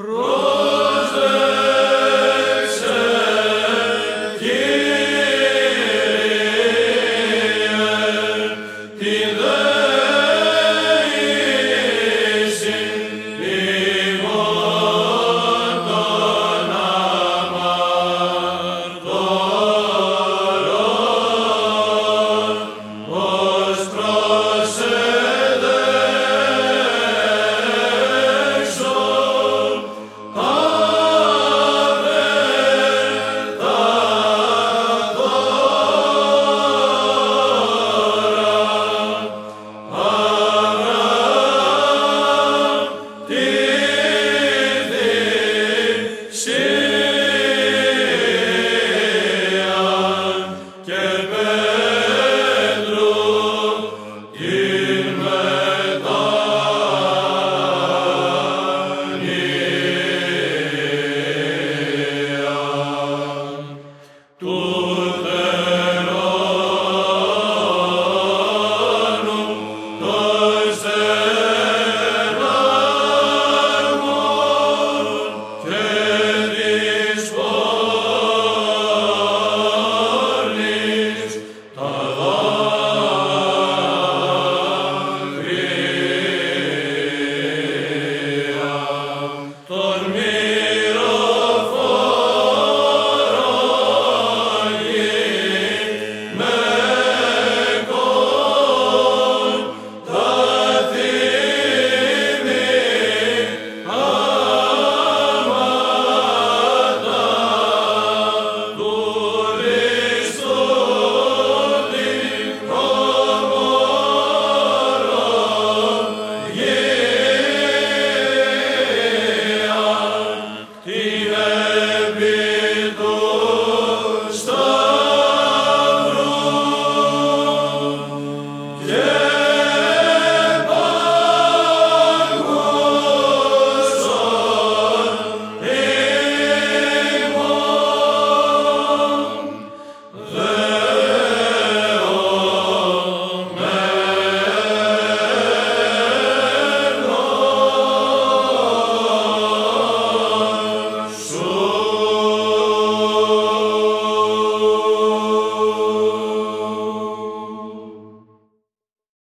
Pro